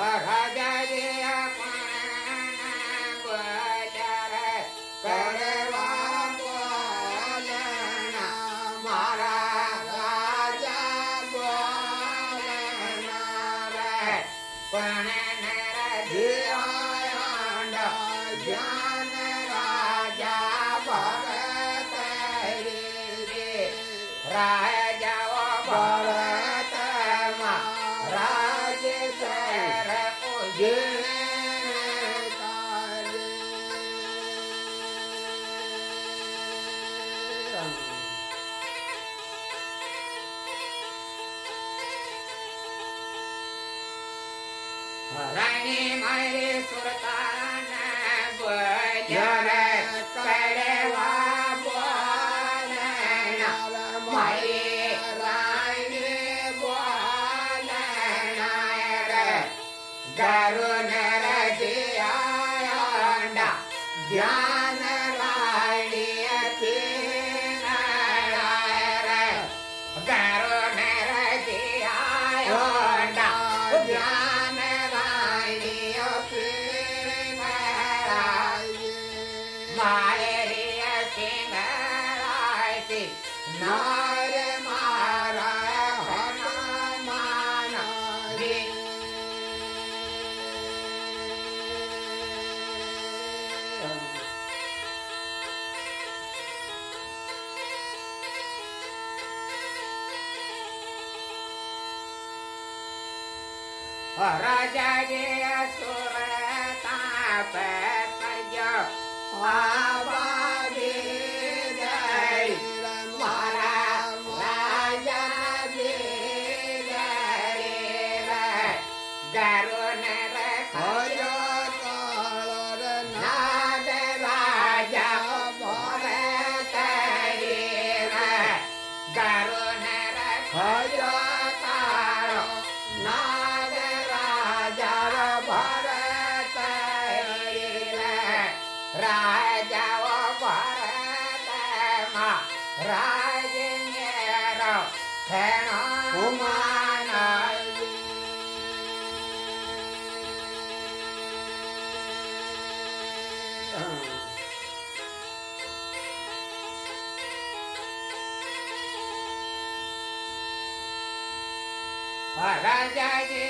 Mahadaya Valeria Singarati Nare Mara Hanamana Raja Deva palavra. பராஜாயே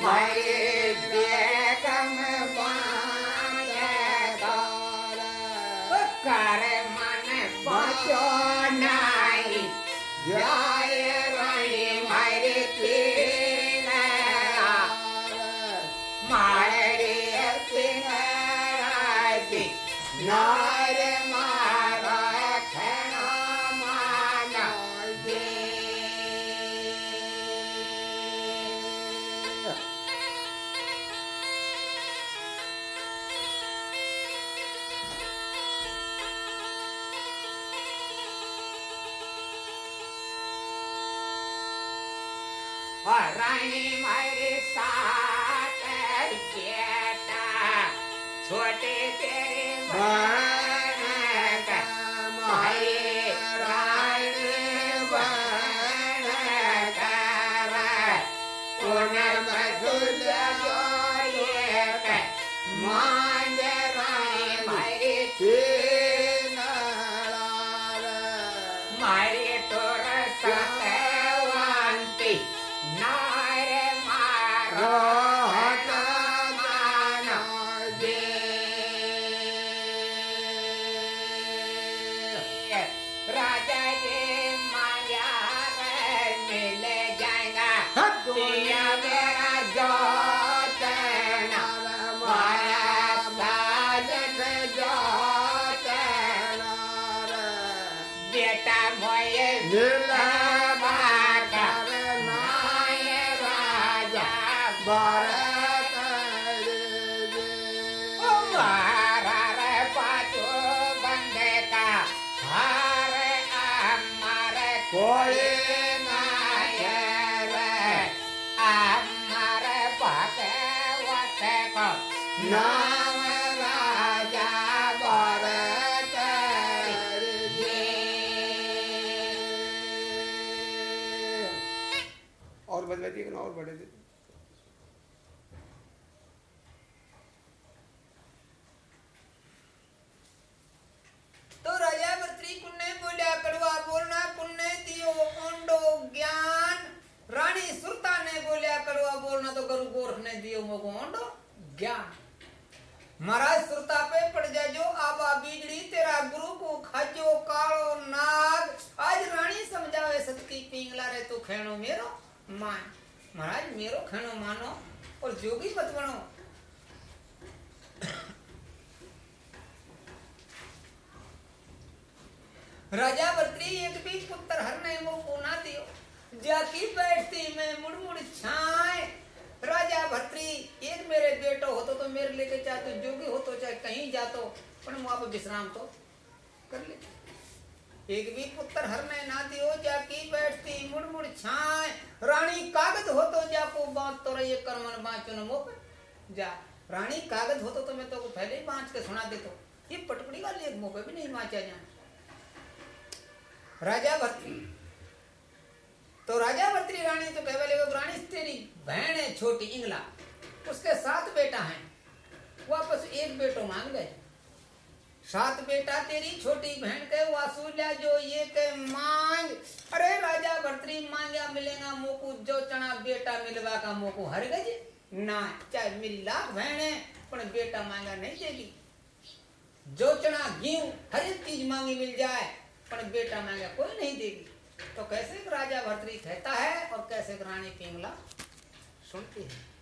Mighty is the. મારો पड़ जा जो आबा बीजड़ी तेरा गुरु को खाजो कालो नाग। आज रानी समझावे सतकी पिंगला रे, तू खेणो मेरो मान। महाराज, मेरो खेणो मानो और जोगी मत बनो। राजा भर्तृ एक भी पुत्र हर ने मोको ना दियो। जाकी बैठती मैं मुड़ मुड़ छाए। राजा भर्तृ एक मेरे बेटो हो तो, तो मेरे लेके चाहे तो जोगी हो तो चाहे कहीं जातो पण वहाँ पर विश्राम तो कर ले। एक भी पुत्र हर ने ना दियो जाकी बैठती मुड़ मुड़ छाए। रानी कागज़ हो तो जाको बात तो रही कर्मन बाँचो न मोप। जा रानी कागज़ हो तो, तो मैं तो को पहले ही बांच के सुना देतो। ये पटपड़ी वाली एक मौके भी नहीं बाँचा जाए। राजा भर्तृ तो राजा भर्तृ रानी तो कह बोले, वो रानी तेरी बहन है, छोटी इंगला। उसके सात बेटा हैं। वापस एक बेटो मांग गए। सात बेटा तेरी, छोटी बहन के वासूल्या जो, ये के मांग। अरे राजा भर्तृ मांगा मिलेगा मोकू, जो चना बेटा मिलवा का मोकू, हर गज ना चाहे मेरी लाख बहन है पर बेटा मांगा नहीं देगी। जो चना गेहूँ, हर एक चीज़ मांगी मिल जाए पर बेटा मांगा कोई नहीं देगी। तो कैसे एक राजा भर्तरी कहता है और कैसे एक रानी पिंगला सुनती है?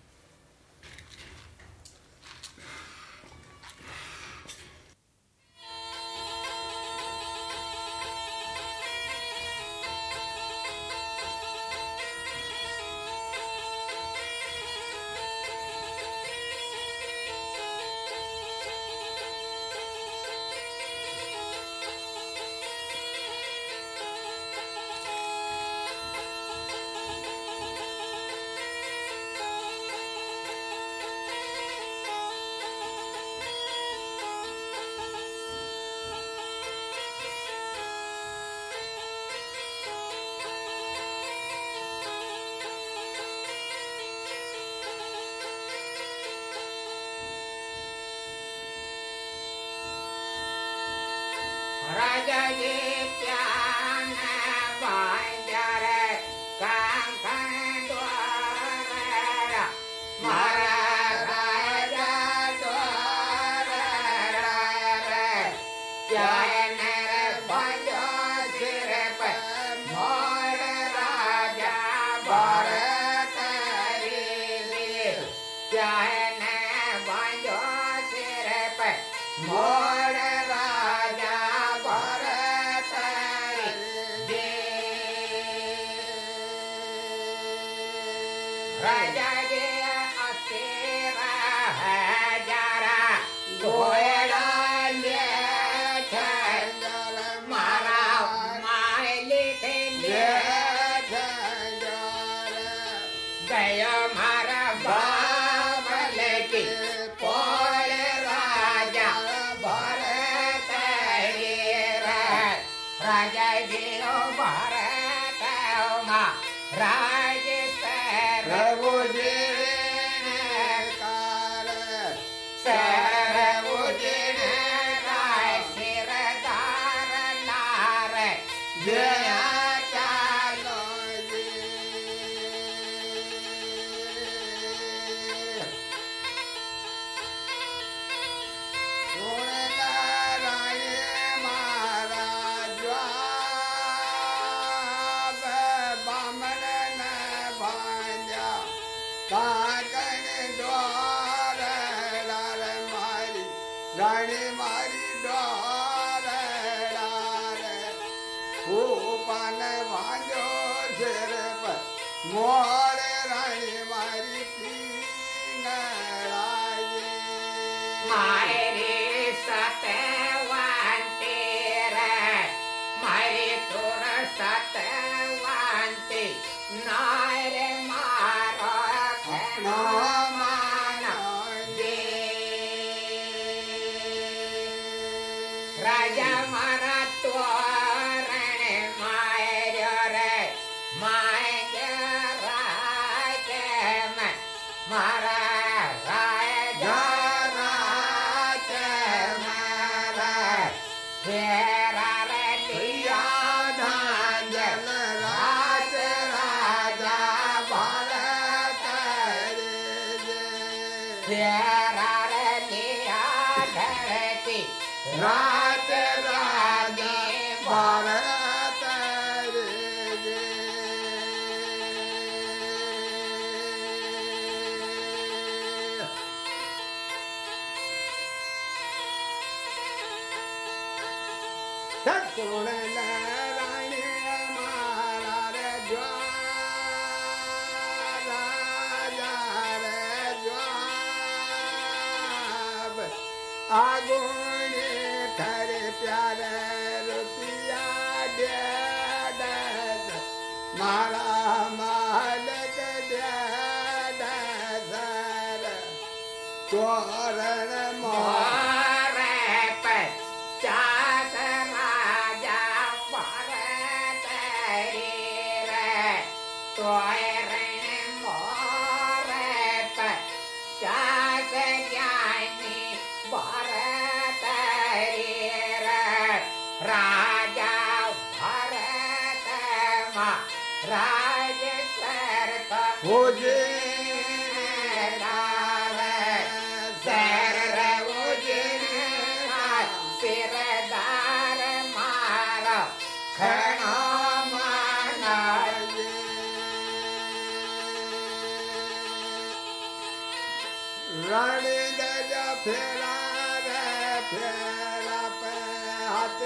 चैन बजो મારી ડોહારે કૂપન વાંજો શેર પર મોરે રાણી મારી પીનારાયે મારે રે સતે વાંતે રે મારે તોર સતે વાંતે નારે મારે आगुण कर प्यार रुपया मारा मालक द्यार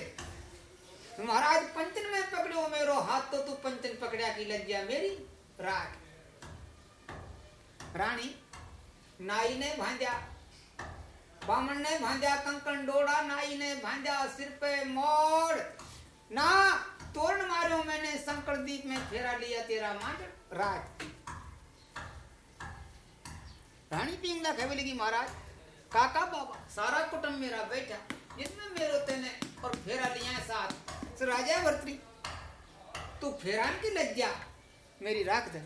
रात महाराज, पंचन में पकड़ो, मेरो हाथ तो तू पंचन पकड़ा की लज्जा, मेरी रात रानी, नाई ने भांजा, बामन ने भांजा कंकन डोड़ा, नाई ने भांजा, सिर पे मोड़। ना, तोरण मारो मैंने शंकर दीप में फेरा लिया तेरा मांड राज रानी पिंगला खबेली की महाराज, काका बाबा, सारा कुटुंब मेरा बैठा जिसमें मेरो तेने और फेरा लिया साथ। तो राजा वर्त्री, तू फेरान की लज्जा मेरी राख दे।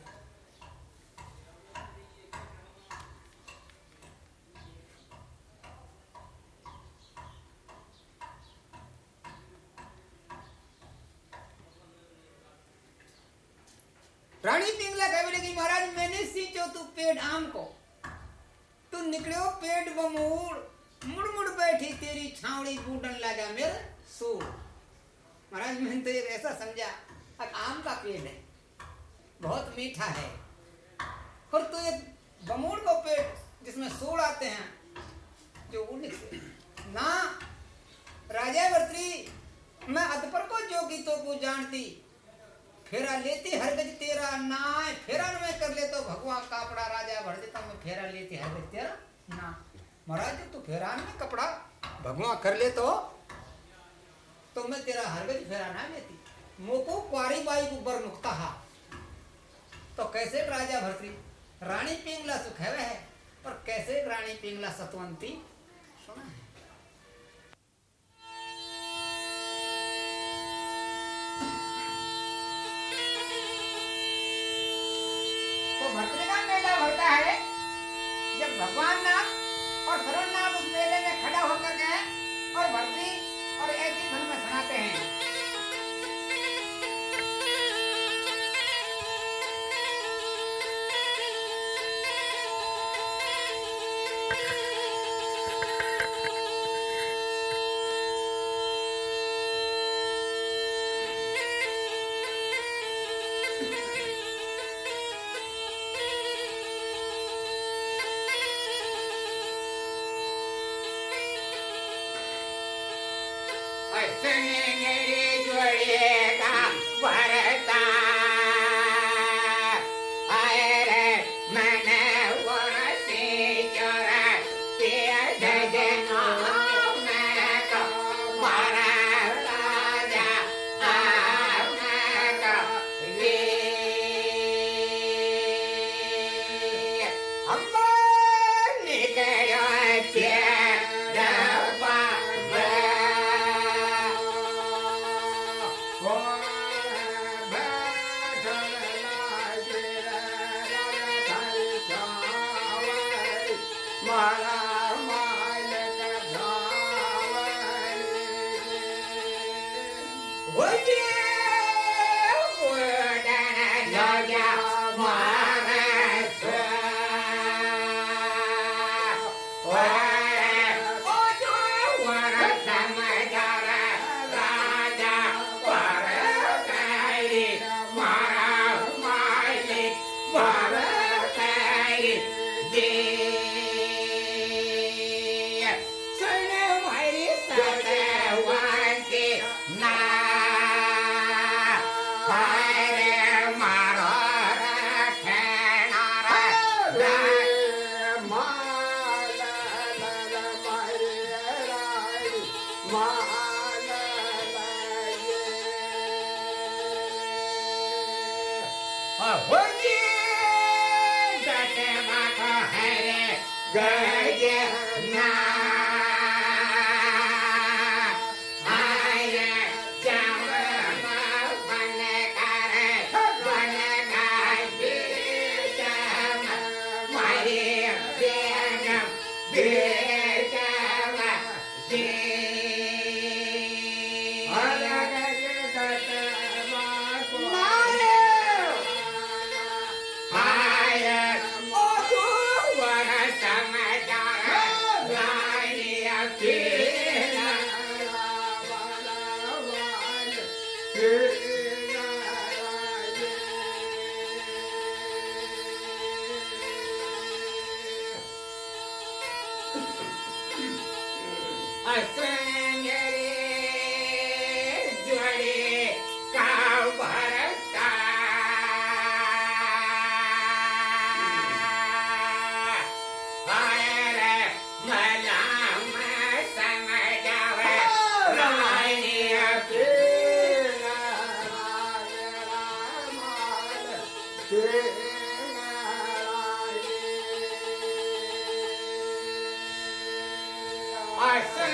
रानी पिंगला कह बोले महाराज, मैंने सींचो तू पेड़ आम को। तू निकलो पेड़ बमूड़ मुड़ मुड़ बैठी तेरी छावड़ी बूढ़न लगा मेरे सूर। महाराज, मैंने तो ऐसा समझा, अब आम का पेड़ है, बहुत मीठा है। और तू एक बमूड़ को पेड़ जिसमें सूर आते हैं, जो उड़ ना, राजा वर्त्री, मैं अतपर को जो गीतों को जानती। फेरा लेती हरगज तेरा ना फेरा मैं कर ले तो भगवान कापड़ा राजा भर देता, मैं फेरा लेती हरगज तेरा ना महाराज, तू फेरा में कपड़ा भगवान कर ले तो। तो मैं तेरा हरगज फेरा ना लेती। मोको क्वारी बाई को बर नुकता हा। तो कैसे राजा भरती? रानी पिंगला सुख है वह। पर कैसे रानी पिंगला सतवंती? सुना है। तो भर्तरी का मेला भरता है, जब भगवान नाथ सरलनाथ उस मेले में खड़ा होकर के और भर्ती और ऐसी धन में सुनाते हैं। Girl, you know. I say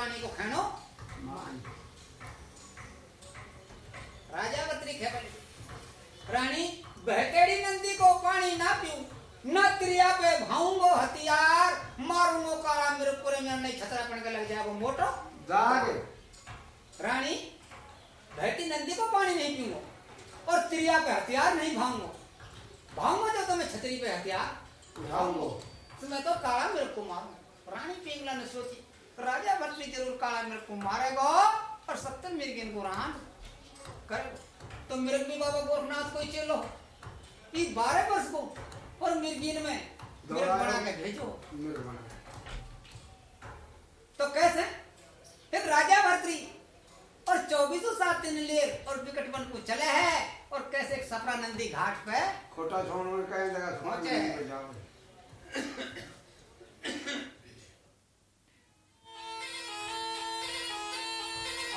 रानी को खानो। मान राजा बत्री खेपली रानी बहकेड़ी नंदी को पानी ना पीऊं न क्रिया पे भाऊंगो हथियार मारूंगो काला मेरे पूरे में नहीं खतरा पड़ के लग जाए वो मोटो। दाग रानी बहती नंदी को पानी नहीं पीऊँगा और क्रिया पे हथियार नहीं भाऊँगा। भाऊँगा जो तो मैं छतरी पे हथियार। भाऊंगो। तो मैं तो काला मेरे को मारूँगा। रानी पिंगला ने सोची राजा बत्री ज़रूर काला मेरे को मारेगा और सत्तर मिर्गिन को रान करेगा तो मिर्ग भी बाबा गोरखनाथ को ही चलो ये बारह वर्ष को और मिर्गिन में मिर्ग बना के भेजो। तो कैसे? एक राजा भर्तरी और चौबीसों सात दिन ले और विकटवन को चले है और कैसे एक सफरा नंदी घाट पे खोटा छोड़ कई जगह पहुँचे।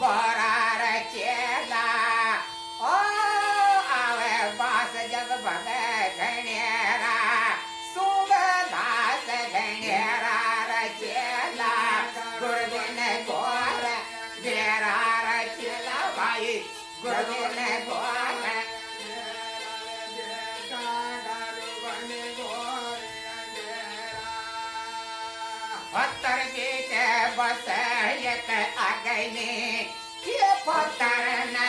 बरार चेला ओ, आवे बास जब भग घनेरा सुग दास घनेरा रचेला। गुरुदिन गोर भाई। गुरुदिन बसयत अगने ये पतरना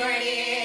Ready.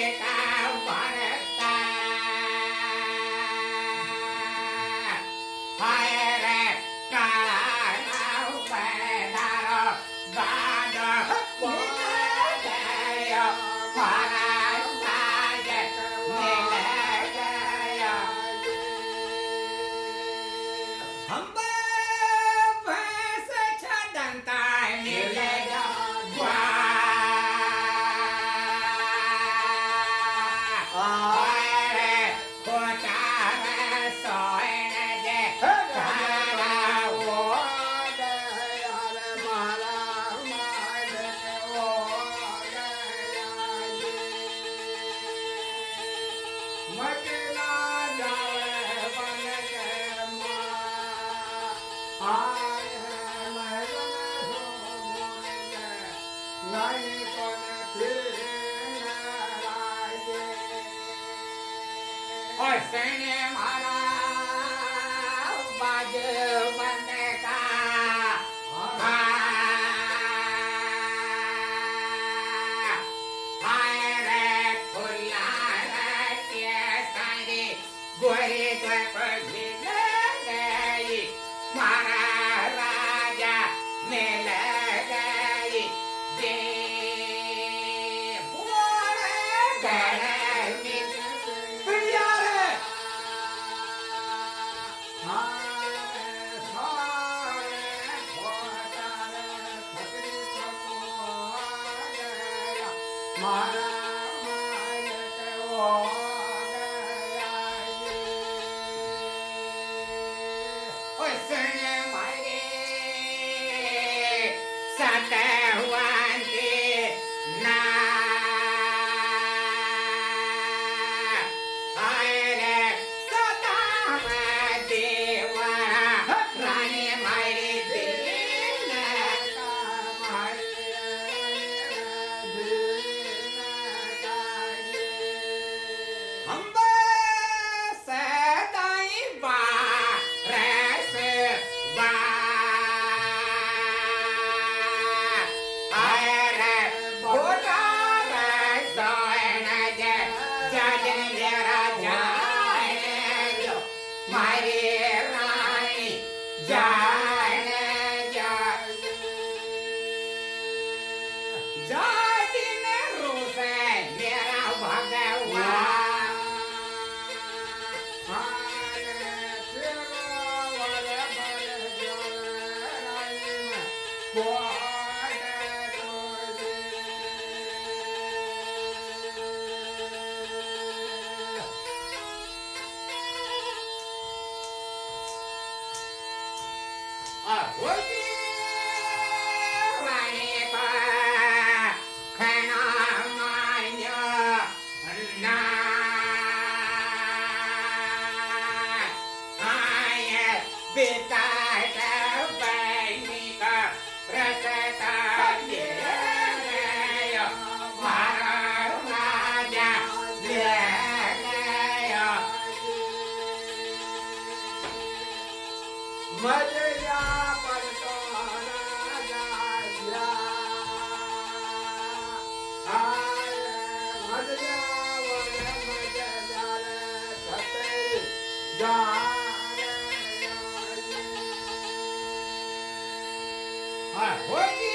राजा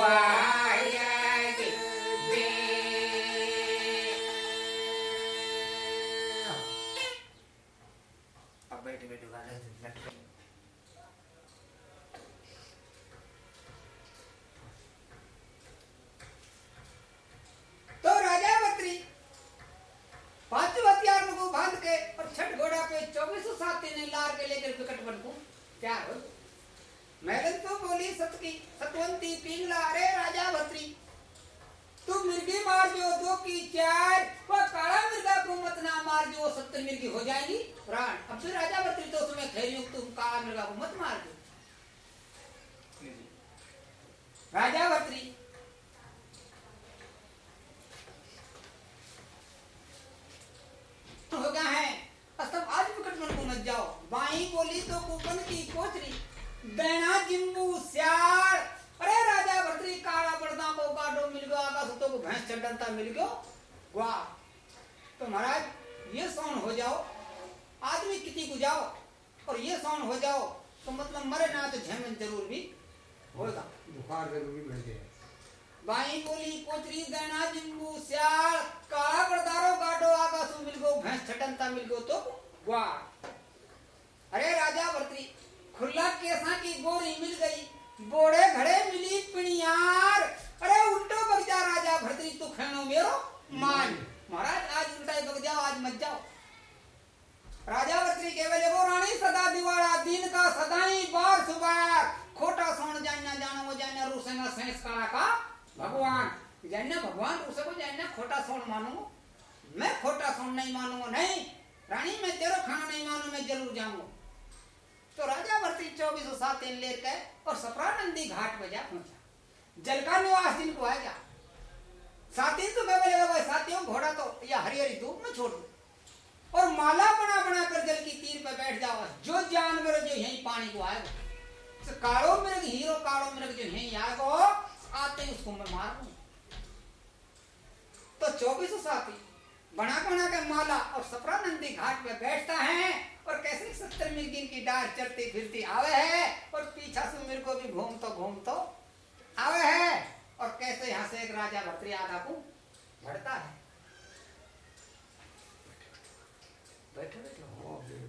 Wow. जिंबू स्याल काला गाडो आकाशु मिल गो भैंस छटनता मिल गो तो वाह। अरे राजा भर्तरी खुला केसा की गोरी मिल गई, बोड़े घड़े मिली पिणियार। अरे उल्टो बग राजा भर्तरी तू खेनो मेरो मान। महाराज, आज उल्टा बग जाओ, आज मत जाओ। राजा भर्तरी केवल वो रानी सदा दिवाड़ा दिन का सदाई बार सुबार। खोटा सोन जान्या जानो, वो जान्या रूसेंगा सेंस का? भगवान। जान्या भगवान उसे को जान्या खोटा सोन मानूँगा मैं खोटा सोन नहीं मानूँगा नहीं। रानी, मैं तेरा खाना नहीं मानू, मैं ज़रूर जाऊँगा तो राजा भर्ती चौबीस सौ सात लेकर और सप्रानंदी घाट पर जा पहुँचा। जल का निवास दिन को आया। साथी तो मैं बोलेगा भाई साथियों, घोड़ा तो या हरी हरी धूप में छोड़ दो। और माला बना बना कर जल की तीर पर बैठ जाओ। जो जानवर जो यही पानी को आएगा तो कालो मृग, हीरो कालो मृग जो यही आएगा आते ही उसको मैं मार। दूँ तो चौबीसों साथी बना बना के माला और सपरा नंदी घाट में बैठता है और कैसे सत्तर मील की डार चलती फिरती आवे है और पीछा से मेरे को भी घूम तो घूम तो आवे है और कैसे यहाँ से एक राजा भत्री आधा को भरता है। बैठे बैठे